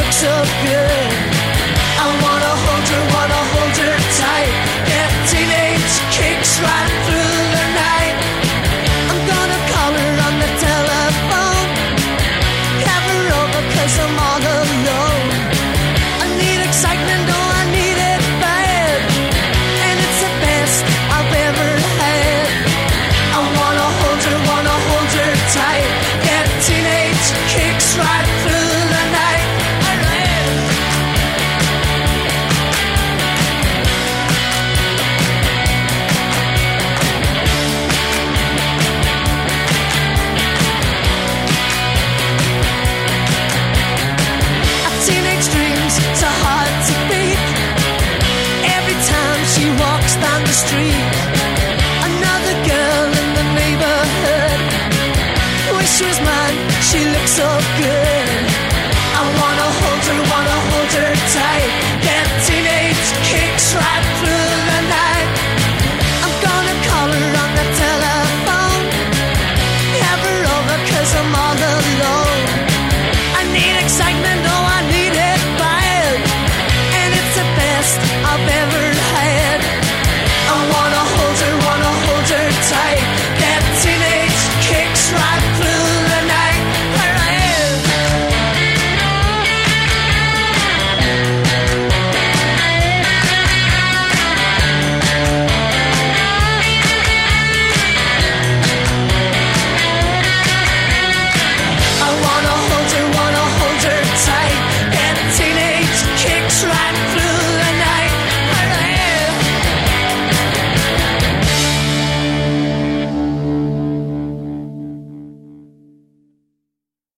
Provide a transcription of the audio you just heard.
look so good. I wanna hold her, wanna hold her tight. That teenage kicks right through the night. I'm gonna call her on the telephone. Have her over cause I'm all alone. I need excitement, oh I need it bad. And it's the best I've ever had. I wanna hold her, wanna hold her tight. That teenage kicks right she walks down the street.